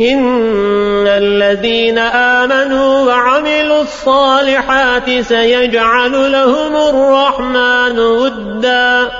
إن الذين آمنوا وعملوا الصالحات سيجعل لهم الرحمن وداً